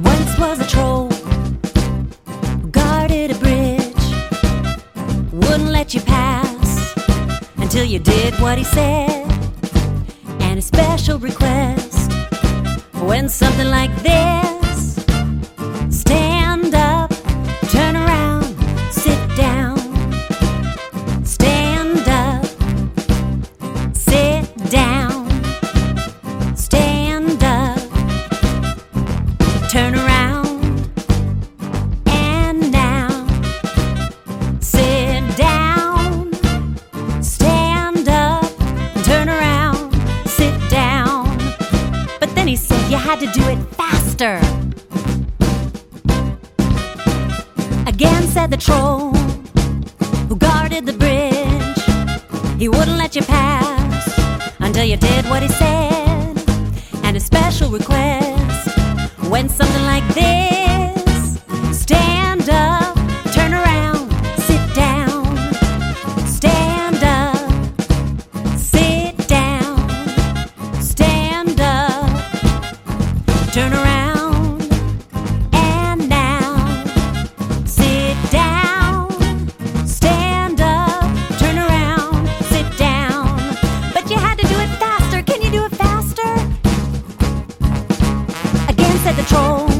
was a troll who guarded a bridge, wouldn't let you pass until you did what he said. And a special request when something like this had to do it faster. Again said the troll who guarded the bridge. He wouldn't let you pass until you did what he said. And a special request went something like this turn around, and now. Sit down, stand up, turn around, sit down. But you had to do it faster. Can you do it faster? Again said the troll